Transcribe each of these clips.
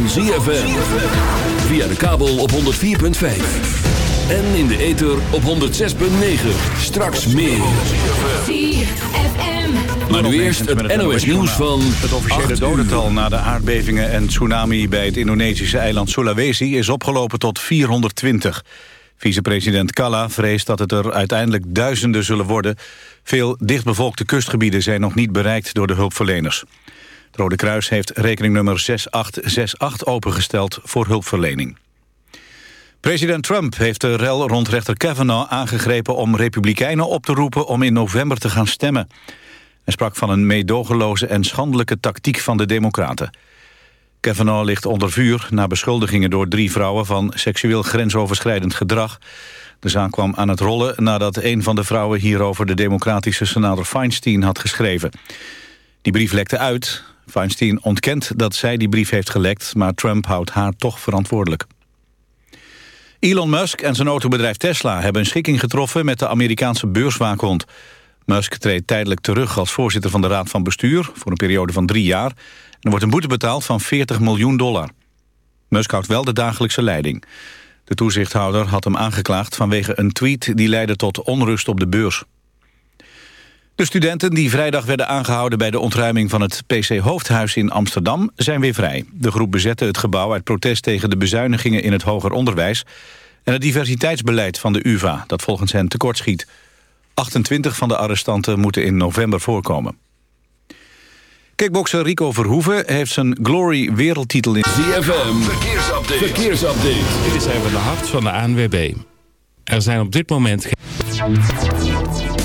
van ZFM. Via de kabel op 104.5. En in de ether op 106.9. Straks meer. Maar nu eerst het NOS nieuws van Het officiële dodental na de aardbevingen en tsunami... bij het Indonesische eiland Sulawesi is opgelopen tot 420. Vicepresident Kalla vreest dat het er uiteindelijk duizenden zullen worden. Veel dichtbevolkte kustgebieden zijn nog niet bereikt door de hulpverleners. Rode Kruis heeft rekeningnummer 6868 opengesteld voor hulpverlening. President Trump heeft de rel rond rechter Kavanaugh aangegrepen om republikeinen op te roepen om in november te gaan stemmen. Hij sprak van een meedogenloze en schandelijke tactiek van de democraten. Kavanaugh ligt onder vuur na beschuldigingen door drie vrouwen van seksueel grensoverschrijdend gedrag. De zaak kwam aan het rollen nadat een van de vrouwen hierover de democratische senator Feinstein had geschreven. Die brief lekte uit. Feinstein ontkent dat zij die brief heeft gelekt, maar Trump houdt haar toch verantwoordelijk. Elon Musk en zijn autobedrijf Tesla hebben een schikking getroffen met de Amerikaanse beurswaakhond. Musk treedt tijdelijk terug als voorzitter van de Raad van Bestuur... voor een periode van drie jaar. En er wordt een boete betaald van 40 miljoen dollar. Musk houdt wel de dagelijkse leiding. De toezichthouder had hem aangeklaagd vanwege een tweet... die leidde tot onrust op de beurs. De studenten die vrijdag werden aangehouden bij de ontruiming van het PC Hoofdhuis in Amsterdam zijn weer vrij. De groep bezette het gebouw uit protest tegen de bezuinigingen in het hoger onderwijs en het diversiteitsbeleid van de UvA, dat volgens hen tekortschiet. 28 van de arrestanten moeten in november voorkomen. Kickbokser Rico Verhoeven heeft zijn Glory wereldtitel in... ZFM, verkeersupdate. verkeersupdate. Dit is even de hart van de ANWB. Er zijn op dit moment...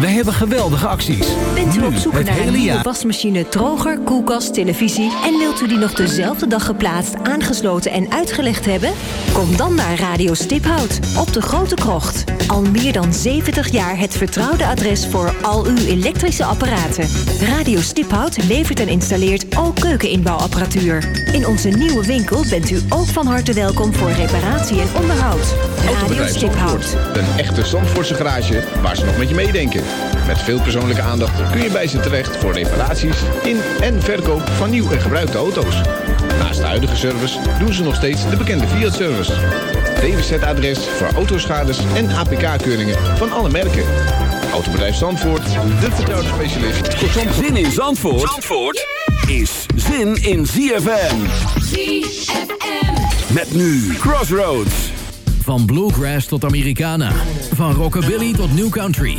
Wij hebben geweldige acties. Bent u op zoek naar een nieuwe wasmachine, droger, koelkast, televisie... en wilt u die nog dezelfde dag geplaatst, aangesloten en uitgelegd hebben? Kom dan naar Radio Stiphout op de Grote Krocht. Al meer dan 70 jaar het vertrouwde adres voor al uw elektrische apparaten. Radio Stiphout levert en installeert ook keukeninbouwapparatuur. In onze nieuwe winkel bent u ook van harte welkom voor reparatie en onderhoud. Radio Stiphout. Een echte Zandvoortse garage waar ze nog met je meedenken. Met veel persoonlijke aandacht kun je bij ze terecht voor reparaties in en verkoop van nieuw en gebruikte auto's. Naast de huidige service doen ze nog steeds de bekende Fiat-service. DWZ-adres voor autoschades en APK-keuringen van alle merken. Autobedrijf Zandvoort, de vertrouwde specialist voor Zandvoort. Zin in Zandvoort, Zandvoort is zin in ZFM. Met nu Crossroads. Van bluegrass tot Americana. Van rockabilly tot new country.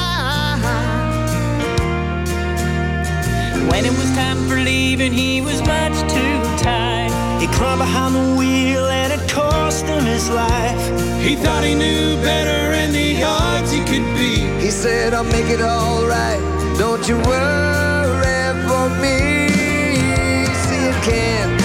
When it was time for leaving, he was much too tired. He climbed behind the wheel and it cost him his life. He thought he knew better and the odds he could beat. He said, I'll make it all right. Don't you worry for me. See, it can.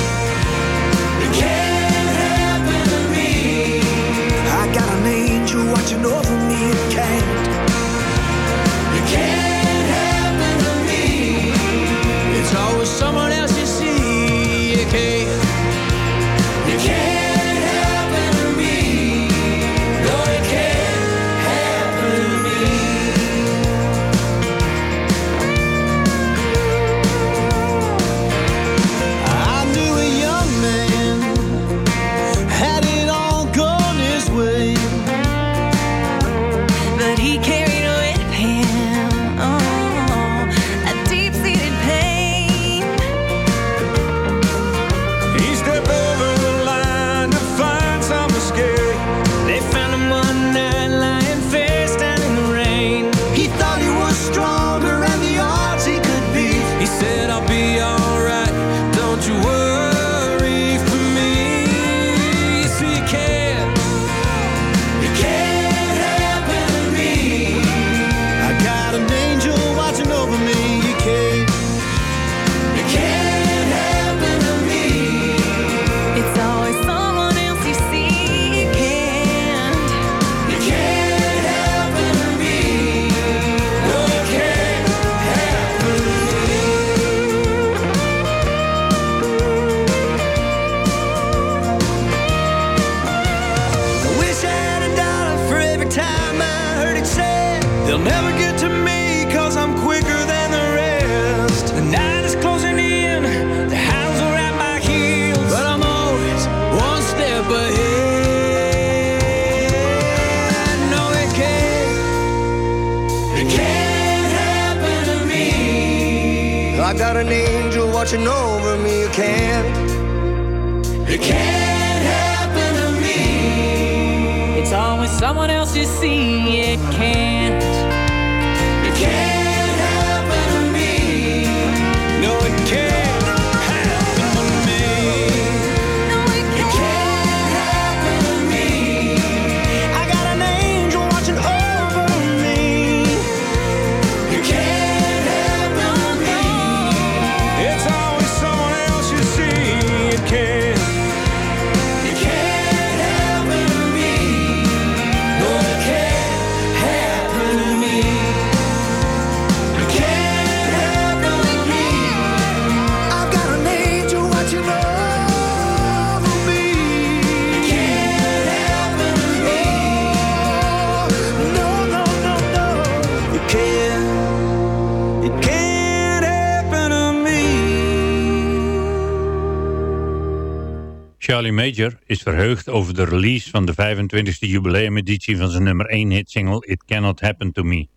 Charlie Major is verheugd over de release van de 25e jubileumeditie van zijn nummer 1 hitsingle It Cannot Happen To Me.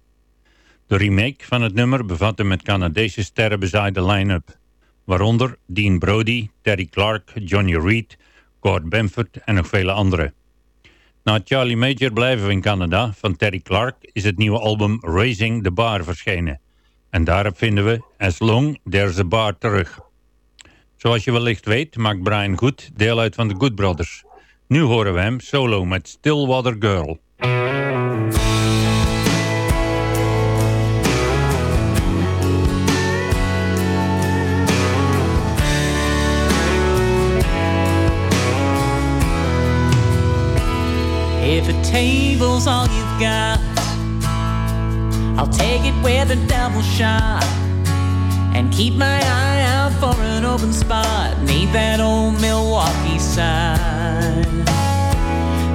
De remake van het nummer bevatte met Canadese sterren bezaaide line-up, waaronder Dean Brody, Terry Clark, Johnny Reed, Gord Bamford en nog vele anderen. Na Charlie Major blijven we in Canada. Van Terry Clark is het nieuwe album Raising the Bar verschenen. En daarop vinden we As Long There's a Bar terug. Zoals je wellicht weet maakt Brian Good deel uit van de Good Brothers. Nu horen we hem solo met Stillwater Girl. If a table's all you've got, I'll take it where the devil shot and keep my eye out for an open spot neath that old Milwaukee sign.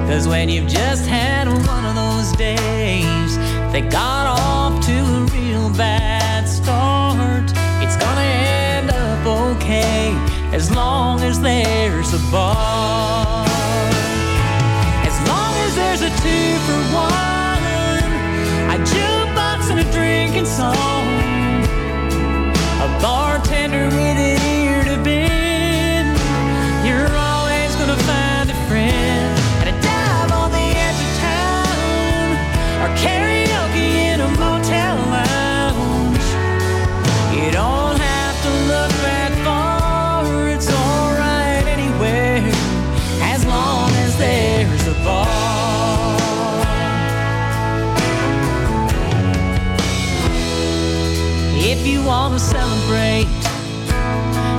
Cause when you've just had one of those days that got off to a real bad start, it's gonna end up okay as long as there's a bar. As long as there's a two for one, a jukebox and a drinking song, want to celebrate,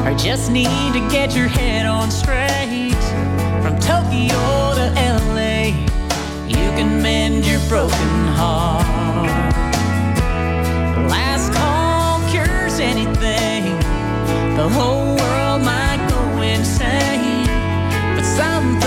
or just need to get your head on straight, from Tokyo to LA, you can mend your broken heart. Last call cures anything. The whole world might go insane, but some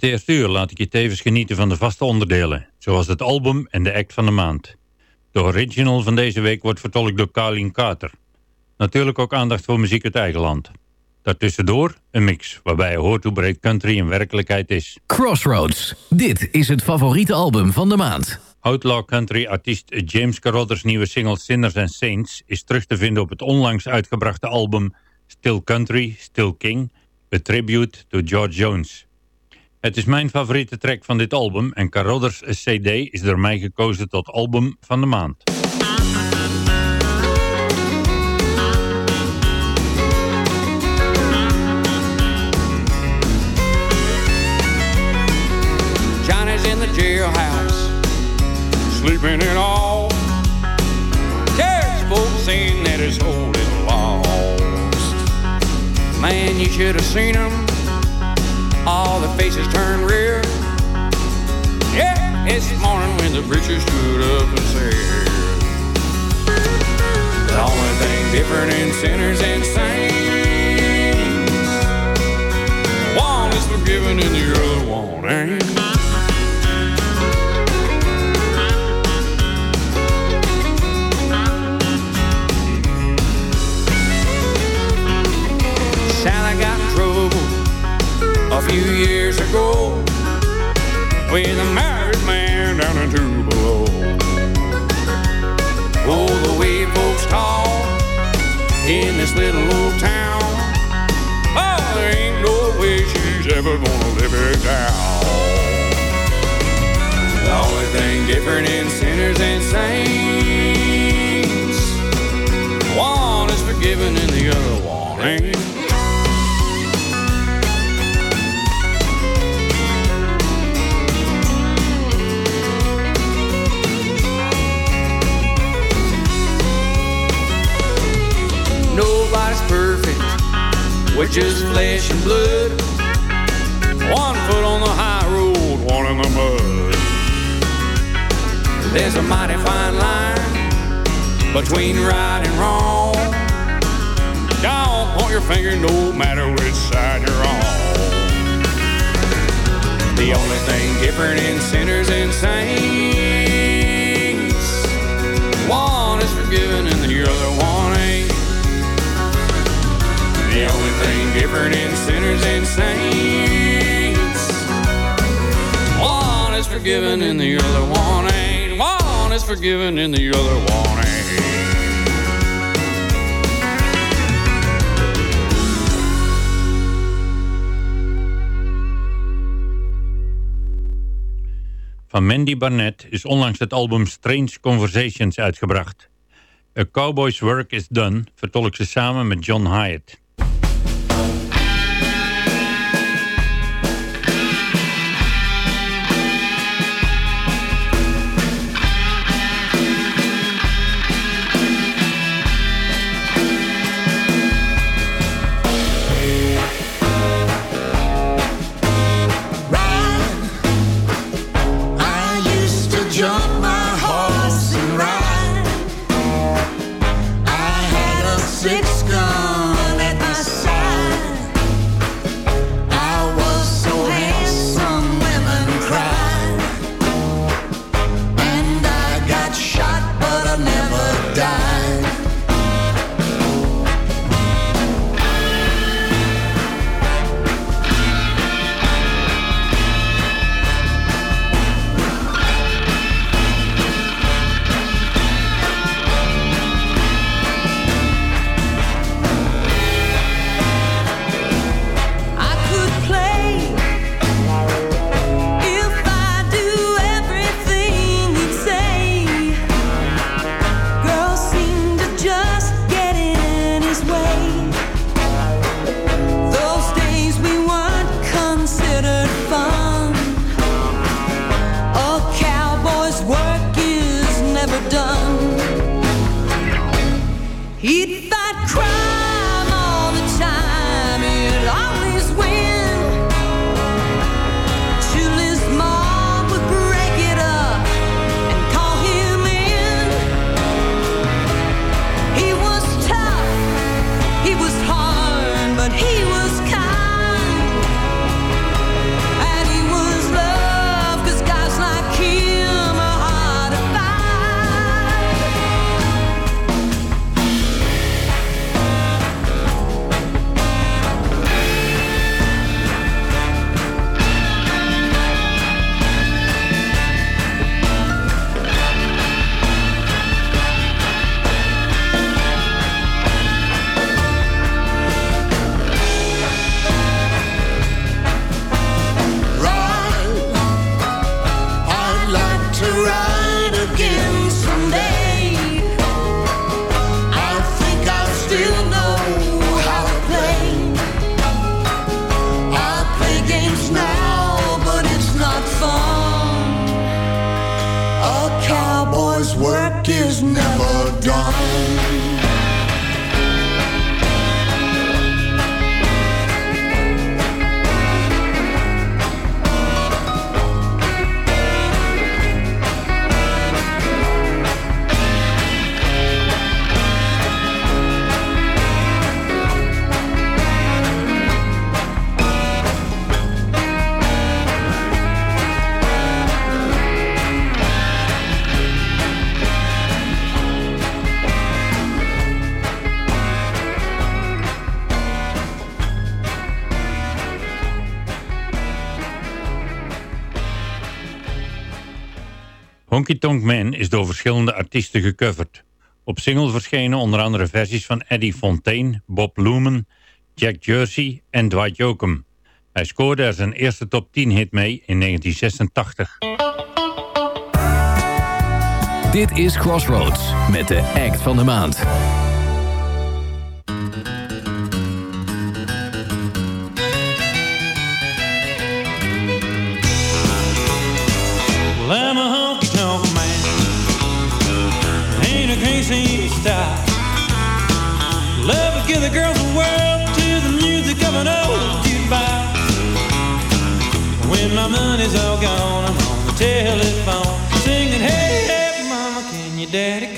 Dit eerste uur laat ik je tevens genieten van de vaste onderdelen, zoals het album en de act van de maand. De original van deze week wordt vertolkt door Carleen Carter. Natuurlijk ook aandacht voor muziek uit eigen land. Daartussendoor een mix, waarbij je hoort hoe breed country in werkelijkheid is. Crossroads. Dit is het favoriete album van de maand. Outlaw country artiest James Carothers nieuwe single Sinners and Saints is terug te vinden op het onlangs uitgebrachte album Still Country, Still King, a tribute to George Jones. Het is mijn favoriete track van dit album en Carothers CD is door mij gekozen tot album van de maand. Johnny's in the jailhouse, sleeping it off. There's folks saying that his hold is lost. Man, you should have seen them. All the faces turned red. Yeah, this morning when the preacher stood up and said, The only thing different in sinners and saints, one is forgiven and the other one ain't. Few years ago with a married man down in Tupelo. Oh, the way folks talk in this little old town. Oh, there ain't no way she's ever gonna live it down. The only thing different in sinners and saints, one is forgiven and the other one ain't. With just flesh and blood. One foot on the high road, one in the mud. There's a mighty fine line between right and wrong. Don't point your finger no matter which side you're on. The only thing different in sinners and saints, one is forgiven and the other one. Only thing different in sinners and saints, one is forgiven and the other one ain't. One is forgiven and the other one. Van Mandy Barnett is onlangs het album Strange Conversations uitgebracht. A Cowboy's Work is Done vertolkt ze samen met John Hyatt. Honky Tonk is door verschillende artiesten gecoverd. Op single verschenen onder andere versies van Eddie Fontaine, Bob Lumen, Jack Jersey en Dwight Yoakam. Hij scoorde er zijn eerste top 10 hit mee in 1986. Dit is Crossroads met de act van de maand. the girls of the world to the music of an old jukebox. When my money's all gone, I'm on the telephone singing, Hey, hey, mama, can your daddy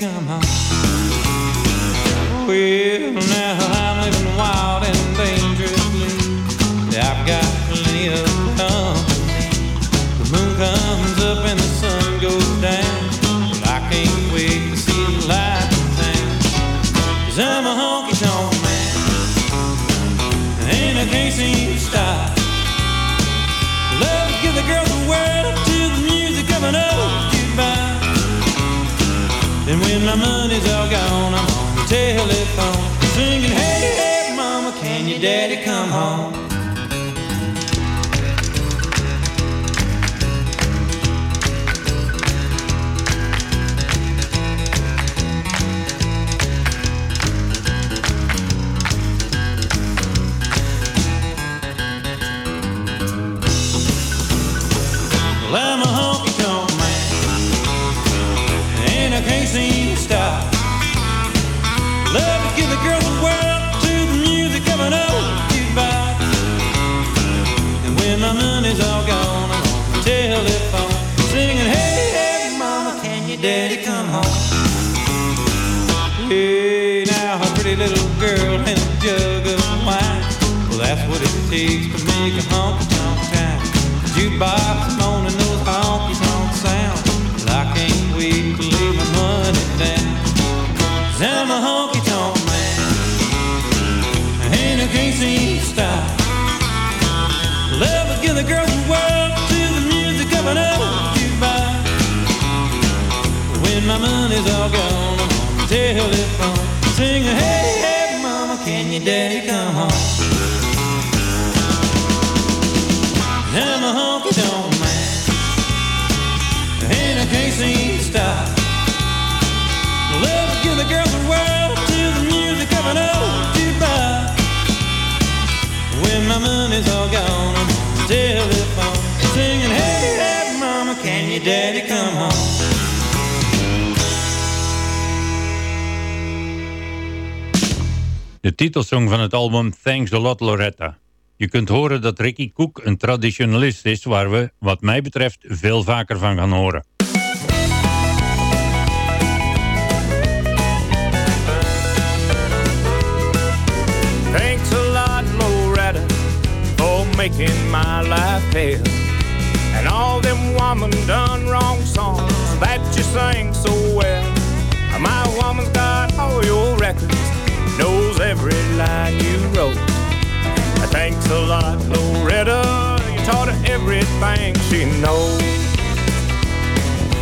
money's all gone, I'm on the telephone singing, Hey, hey, mama, can your daddy come home? Jukebox moaning those honky tonk sounds. Well, I can't wait to lay my money down. Cause I'm a honky tonk man. And I can't seem to stop. Love to give the girls the world to the music of an old jukebox. When my money's all gone, I'm on the telephone singing, Hey, hey, mama, can your daddy come home? De titelsong van het album Thanks a Lot Loretta. Je kunt horen dat Ricky Cook een traditionalist is waar we, wat mij betreft, veel vaker van gaan horen. Making my life hell. And all them woman done wrong songs that you sing so well. My woman's got all your records, knows every line you wrote. Thanks a lot, Loretta, you taught her everything she knows.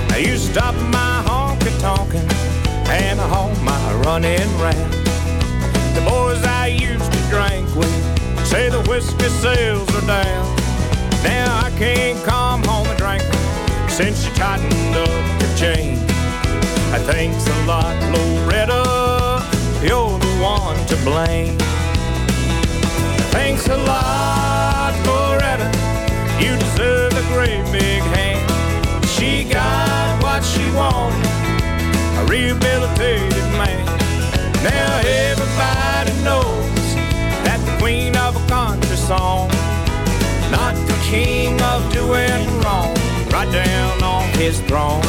Now you stop my honky tonkin' and all my running round. The boys I used to drink with say the whiskey sales are down. Now I can't come home and drink since you tightened up the chain. Thanks a lot, Loretta, you're the one to blame. Thanks a lot, Loretta, you deserve a great big hand. She got what she wanted, a rehabilitated man. Now everybody knows song, not the king of doing wrong, right down on his throne.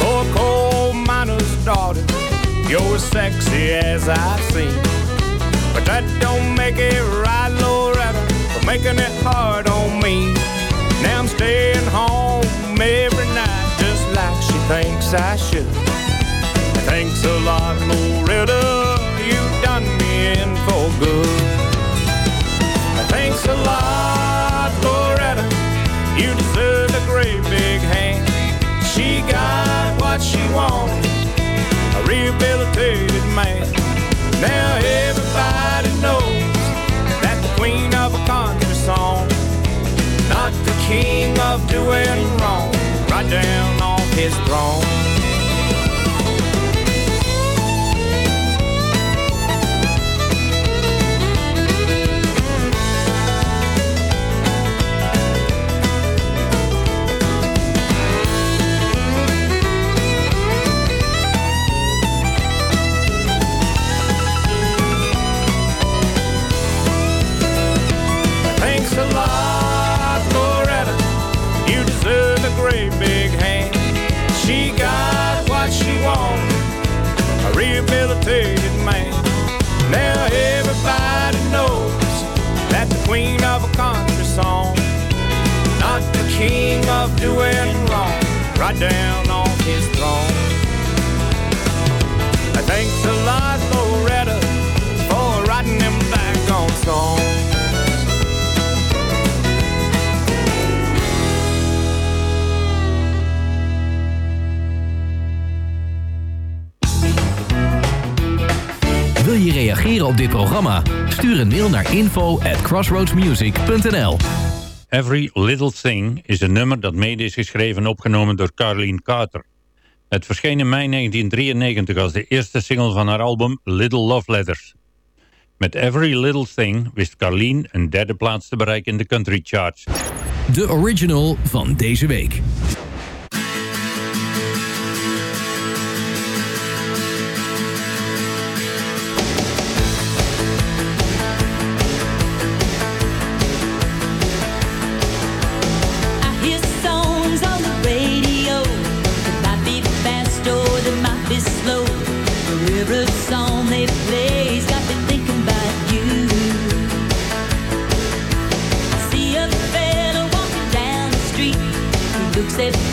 For a coal miner's daughter, you're as sexy as I've seen. But that don't make it right, Loretta, for making it hard on me. Now I'm staying home every night thinks I should. Thanks a lot, Loretta, you've done me in for good. Thanks a lot, Loretta, you deserve a great big hand. She got what she wanted, a rehabilitated man. Now everybody knows that the queen of a country song, not the king of doing wrong, right down off his throne. two-thirted man. Now everybody knows that the queen of a country song, not the king of doing wrong, right down on his throne. reageren op dit programma? Stuur een mail naar info at crossroadsmusic.nl Every Little Thing is een nummer dat mede is geschreven en opgenomen door Carleen Carter. Het verscheen in mei 1993 als de eerste single van haar album Little Love Letters. Met Every Little Thing wist Carleen een derde plaats te bereiken in de country charts. De original van deze week. favorite song they play's got me thinking about you. See a fella walking down the street looks at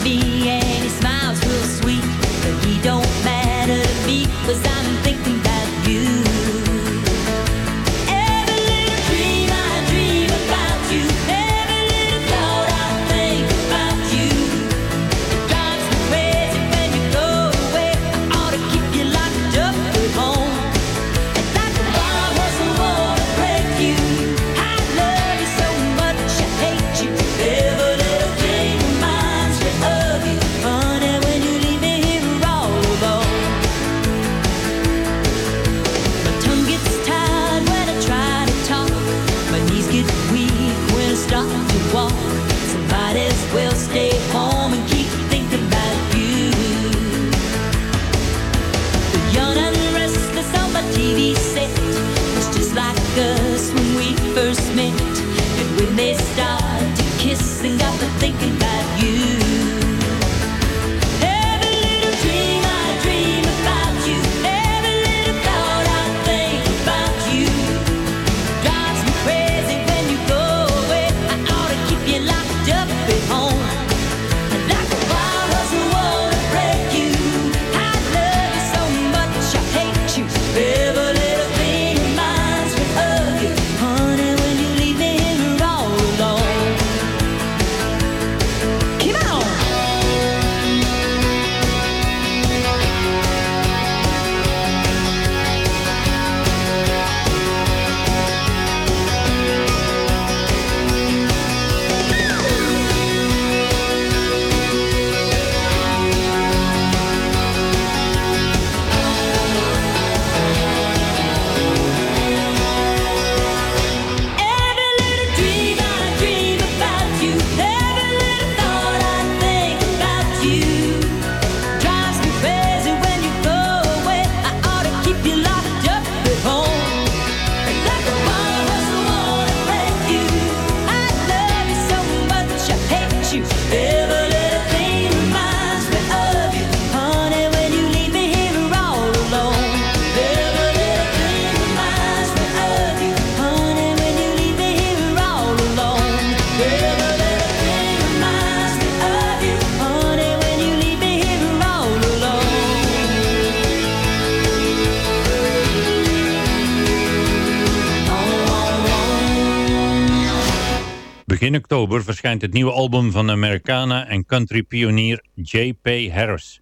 in oktober verschijnt het nieuwe album van Americana en country pionier J.P. Harris.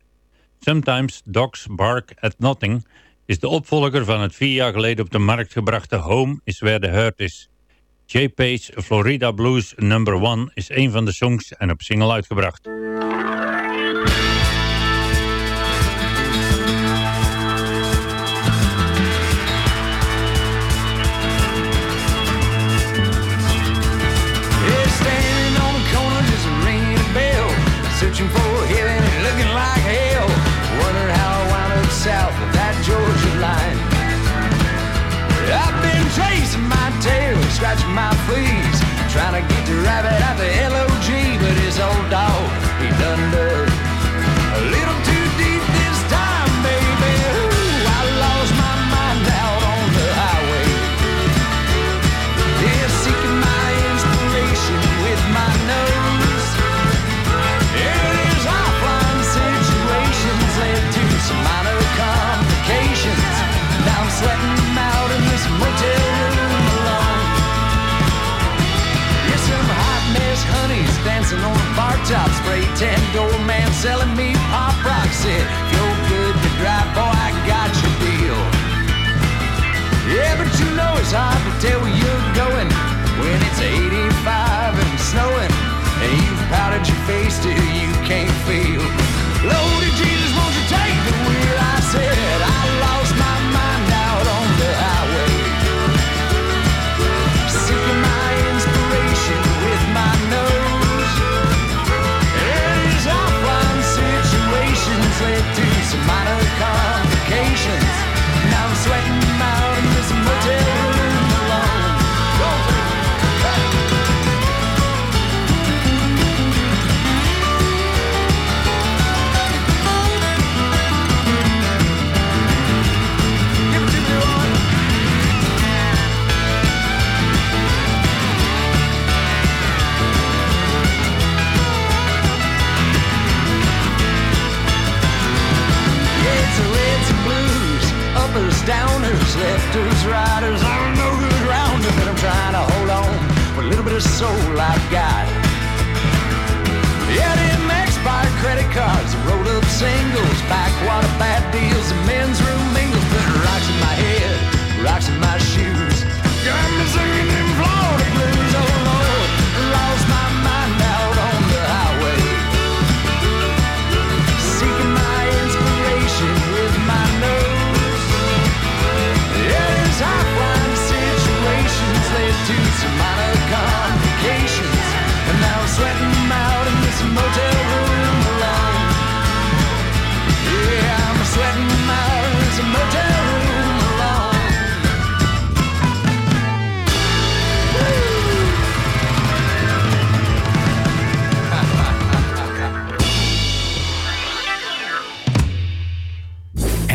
Sometimes Dogs Bark at Nothing is de opvolger van het vier jaar geleden op de markt gebrachte Home is Where the Hurt Is. J.P.'s Florida Blues No. 1 is een van de songs en op single uitgebracht. scratching my fleas, trying to get the rabbit out.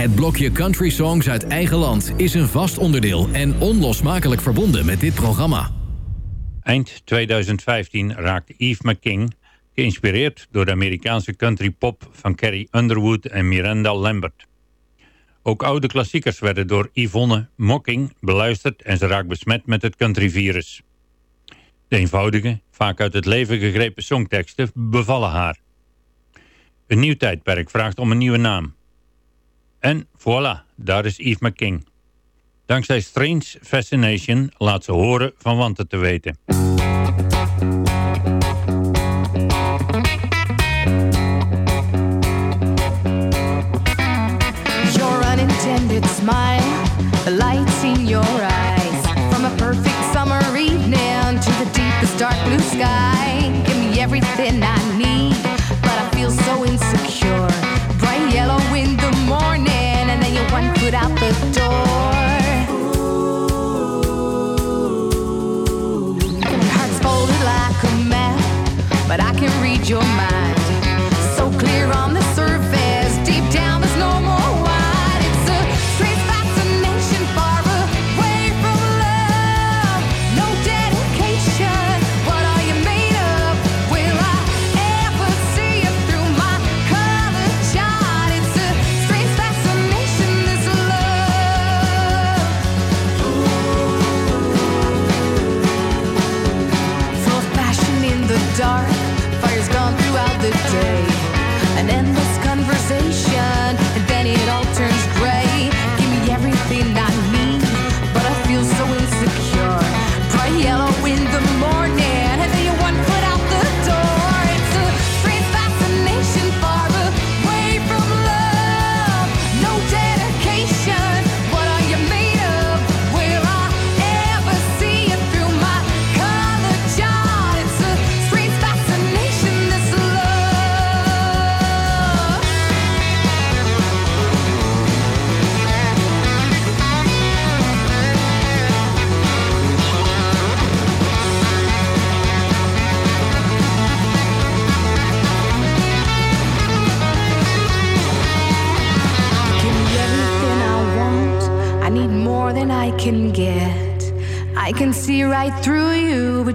Het blokje Country Songs uit eigen land is een vast onderdeel en onlosmakelijk verbonden met dit programma. Eind 2015 raakt Eve McKing, geïnspireerd door de Amerikaanse country pop van Carrie Underwood en Miranda Lambert. Ook oude klassiekers werden door Yvonne Mocking beluisterd en ze raakt besmet met het countryvirus. De eenvoudige, vaak uit het leven gegrepen songteksten bevallen haar. Een nieuw tijdperk vraagt om een nieuwe naam. En voilà, daar is Yves McKing. Dankzij Strange Fascination laat ze horen van wanten te weten.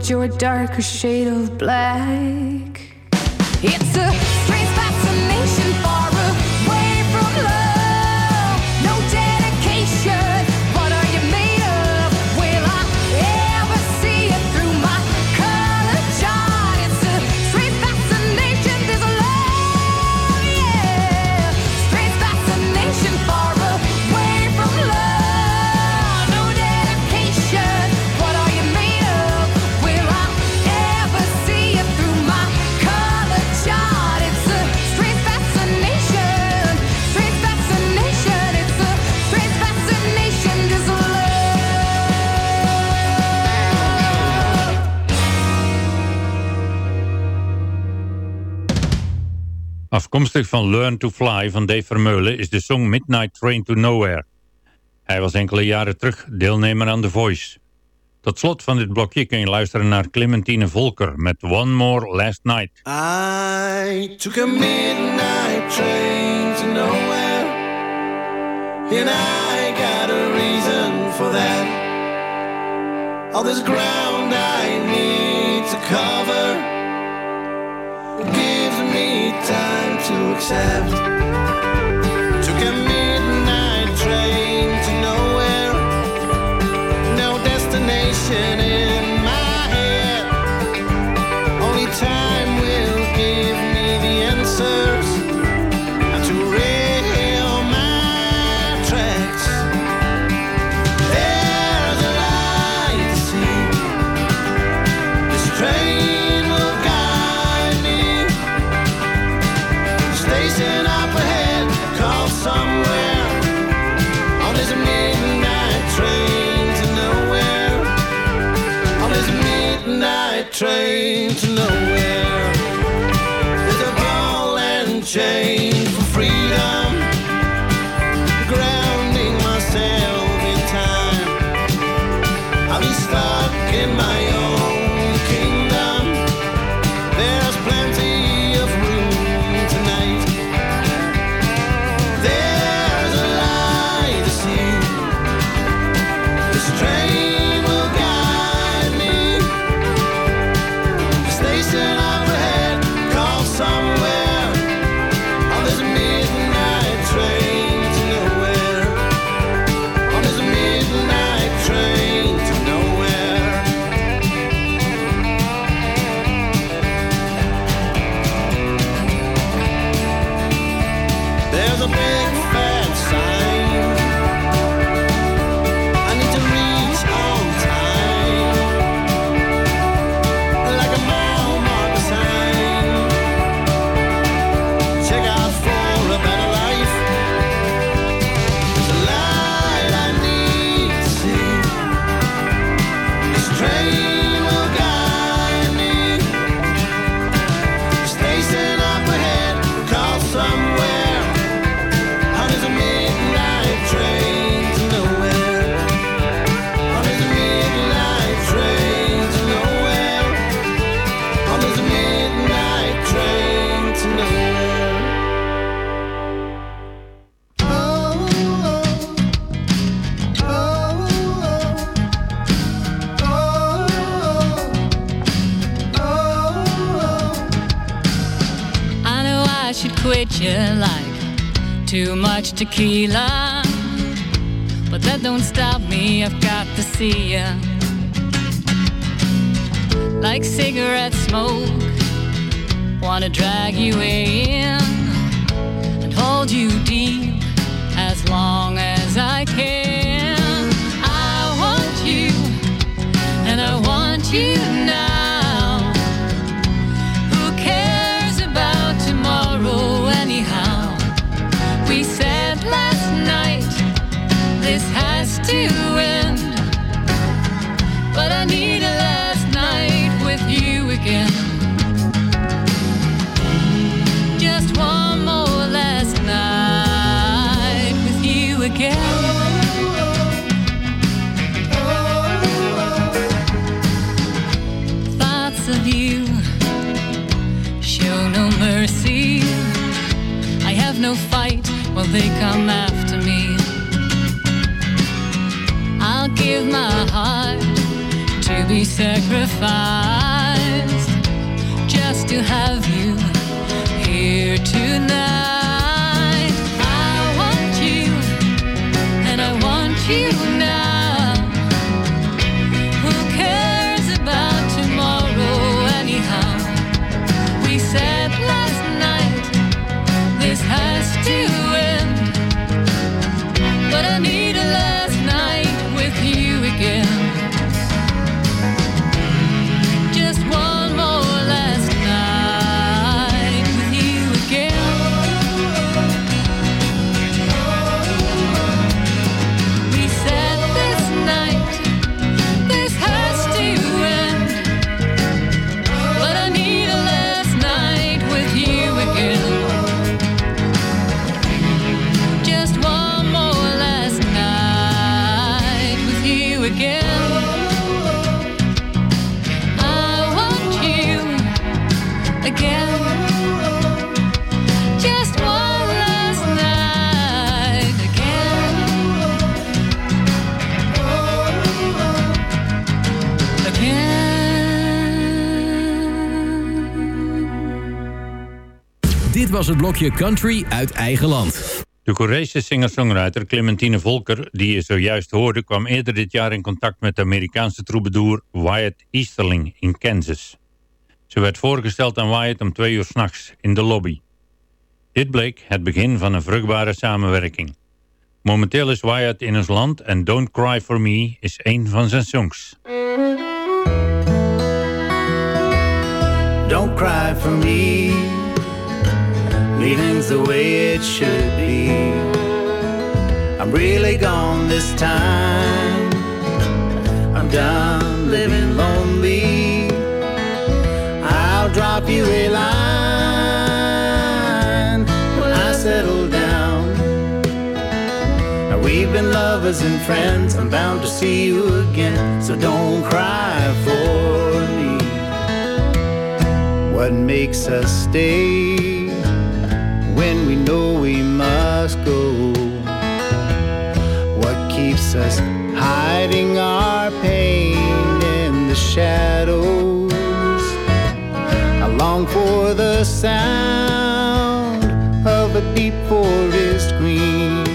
Your darker shade of black. It's a Afkomstig van Learn to Fly van Dave Vermeulen is de song Midnight Train to Nowhere. Hij was enkele jaren terug deelnemer aan The Voice. Tot slot van dit blokje kun je luisteren naar Clementine Volker met One More Last Night. I took a midnight train to nowhere And I got a reason for that All this ground I need to cover me accept. Took a midnight train to nowhere, no destination. tequila. But that don't stop me, I've got to see ya. Like cigarette smoke, wanna drag you in and hold you deep we sacrificed just to have was het blokje Country uit eigen land. De Koreese singer-songwriter Clementine Volker, die je zojuist hoorde, kwam eerder dit jaar in contact met de Amerikaanse troubadour Wyatt Easterling in Kansas. Ze werd voorgesteld aan Wyatt om twee uur s'nachts in de lobby. Dit bleek het begin van een vruchtbare samenwerking. Momenteel is Wyatt in ons land en Don't Cry For Me is een van zijn songs. Don't cry for me. Leaving's the way it should be. I'm really gone this time. I'm done living lonely. I'll drop you a line when I settle down. Now we've been lovers and friends. I'm bound to see you again. So don't cry for me. What makes us stay must go? What keeps us hiding our pain in the shadows? I long for the sound of a deep forest green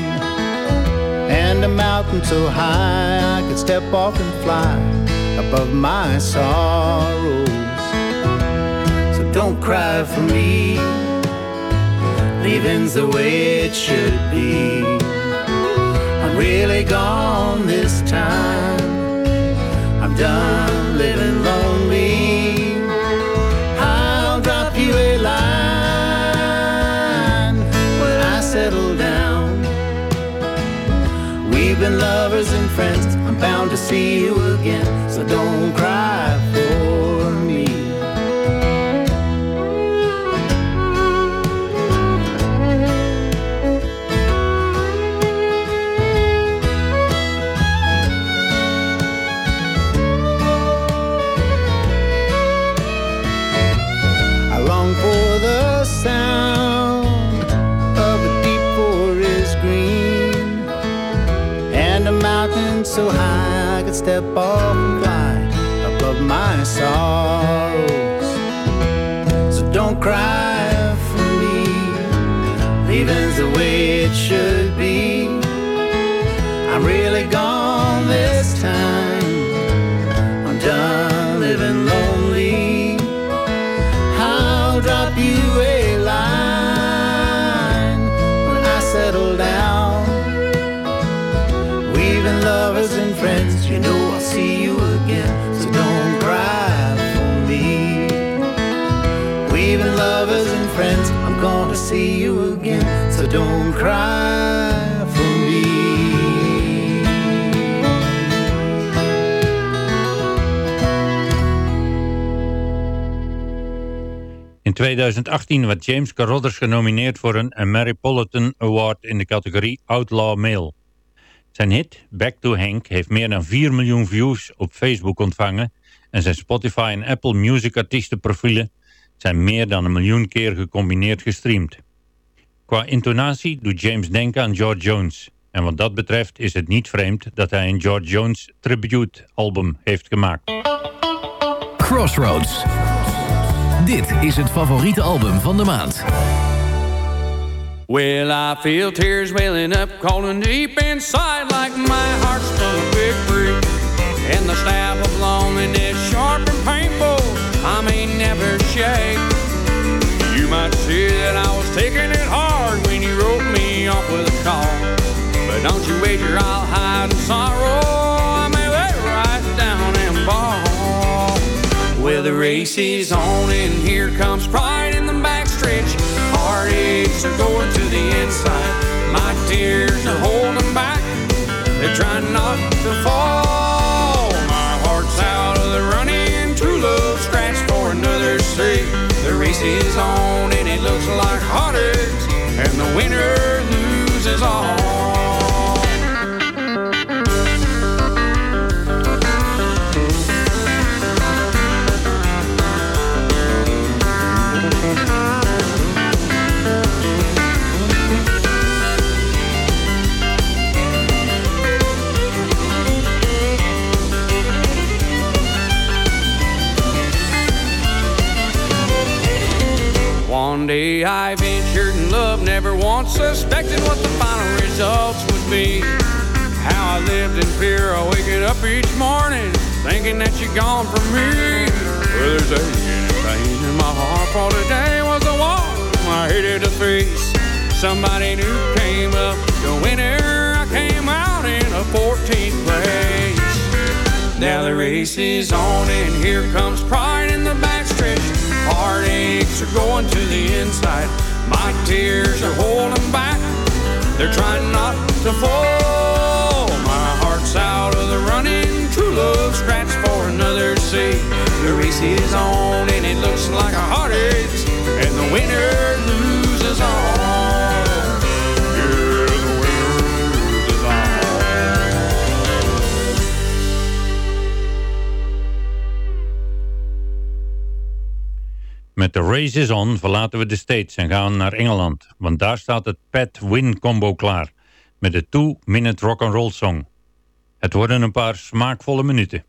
and a mountain so high I could step off and fly above my sorrows. So don't cry for me. Leaving's the way it should be. I'm really gone this time. I'm done living lonely. I'll drop you a line when I settle down. We've been lovers and friends. I'm bound to see you again. So don't cry so high I could step off and fly above my sorrows. So don't cry for me. Leaving's the way it should be. I'm really gone you again. So don't cry for me. In 2018 werd James Carruthers genomineerd voor een Ameripolitan Award in de categorie Outlaw Male. Zijn hit Back to Hank heeft meer dan 4 miljoen views op Facebook ontvangen en zijn Spotify en Apple Music artiestenprofielen zijn meer dan een miljoen keer gecombineerd gestreamd. Qua intonatie doet James denken aan George Jones. En wat dat betreft is het niet vreemd dat hij een George Jones tribute album heeft gemaakt. Crossroads. Dit is het favoriete album van de maand. Well, I feel tears welling up, calling deep inside like my heart's full of big brick. And the stab of loneliness, sharp and painful, I may never shake. You might say that I was taking it hard when you wrote me off with a call. But don't you wager I'll hide in sorrow. I may lay right down and fall. Well, the race is on, and here comes pride in the backstretch. Heartaches are going to the inside. My tears are holding back. They're trying not to fall. Is on, and it looks like heartaches. And the winner loses all. One day I ventured in love, never once suspecting what the final results would be. How I lived in fear of waking up each morning, thinking that you're gone from me. Well, there's aching and pain in my heart, for today was the one I hated to face. Somebody new came up, the winner. I came out in a 14th place. Now the race is on, and here comes pride in the backstretch. Heartaches are going to the inside. My tears are holding back. They're trying not to fall. My heart's out of the running. True love scratch for another seat. The race is on, and it looks like a heartache. And the winner loses all. Met The Race is On verlaten we de States en gaan naar Engeland. Want daar staat het Pat Win combo klaar. Met de 2-minute rock'n'roll song. Het worden een paar smaakvolle minuten.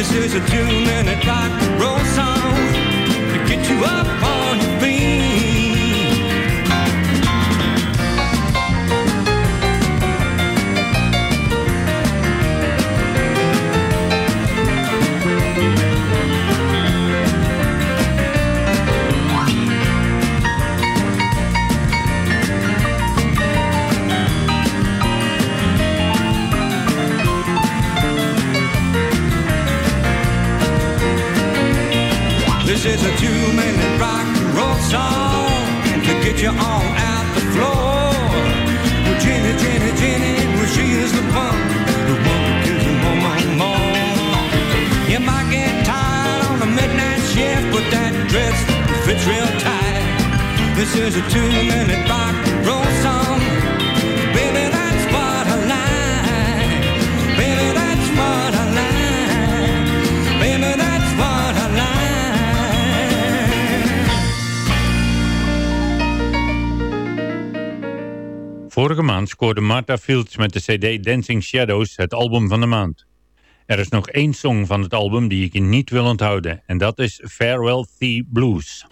This is a two-minute rock roll song to get you up on This is a two-minute rock and roll song to get you on out the floor. Well, Jenny, Jenny, Jenny, well, she is the the one that gives you more, more. You might get tired on a midnight shift, but that dress fits real tight. This is a two-minute rock and roll song. Vorige maand scoorde Martha Fields met de cd Dancing Shadows het album van de maand. Er is nog één song van het album die ik niet wil onthouden. En dat is Farewell The Blues.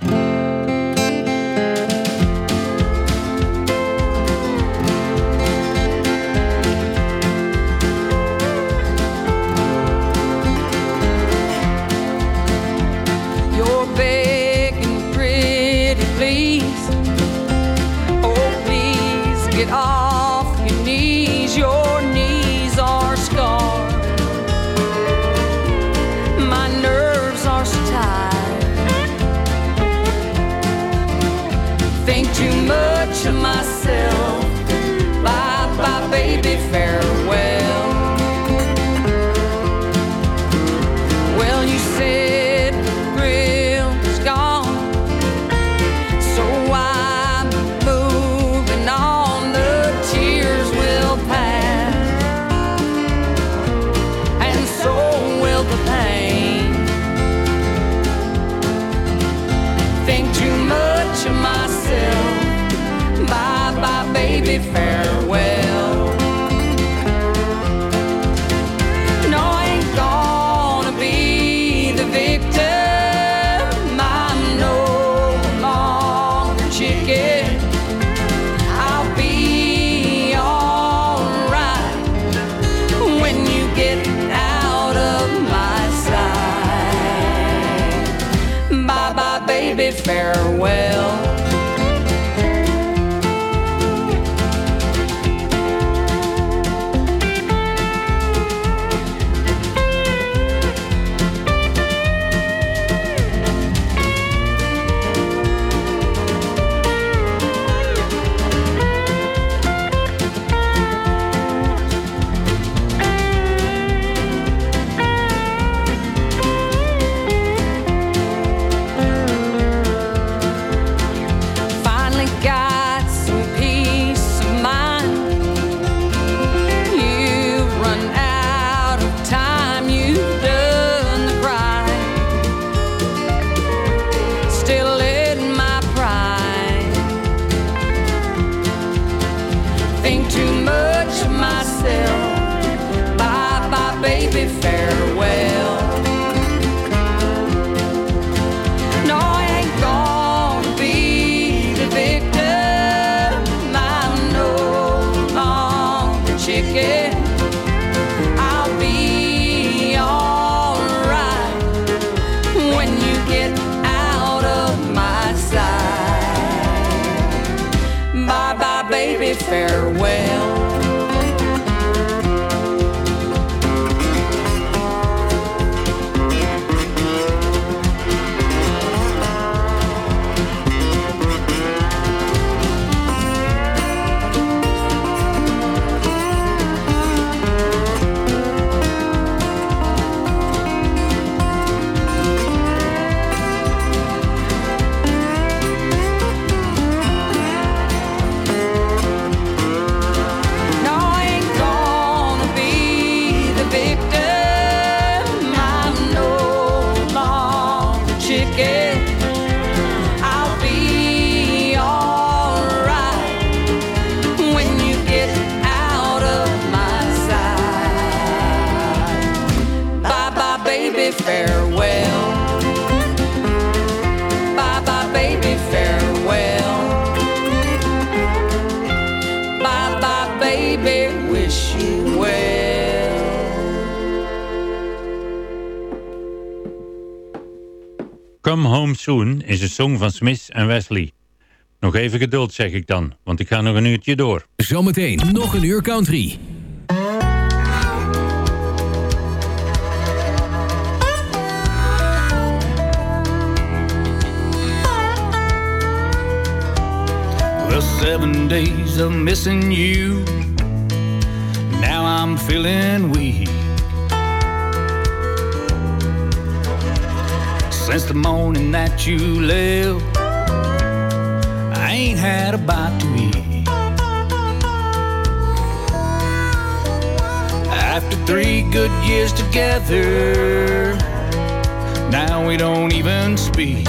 Come Home Soon is een song van Smith en Wesley. Nog even geduld zeg ik dan, want ik ga nog een uurtje door. Zometeen nog een uur country. Well, seven days of missing you. Now I'm feeling weak. Since the morning that you left, I ain't had a bite to eat. After three good years together, now we don't even speak.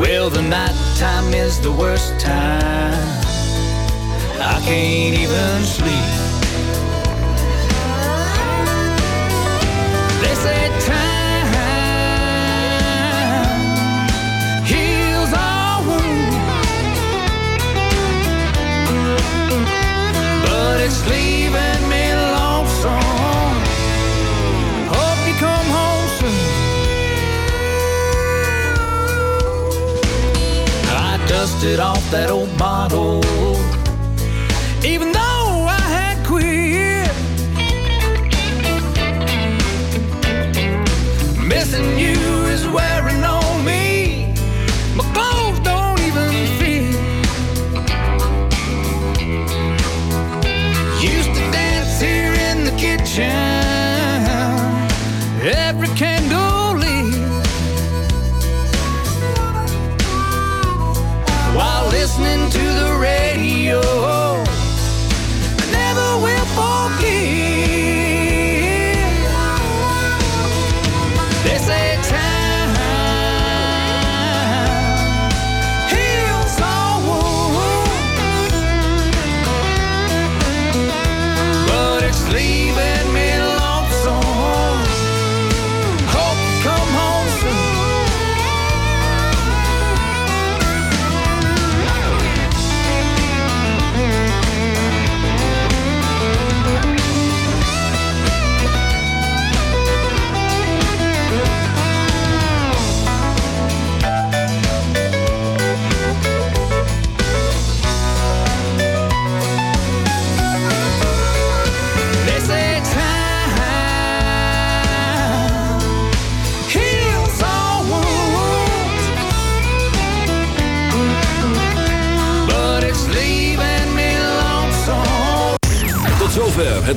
Well, the night time is the worst time. I can't even sleep. Dusted off that old bottle, even though I had quit.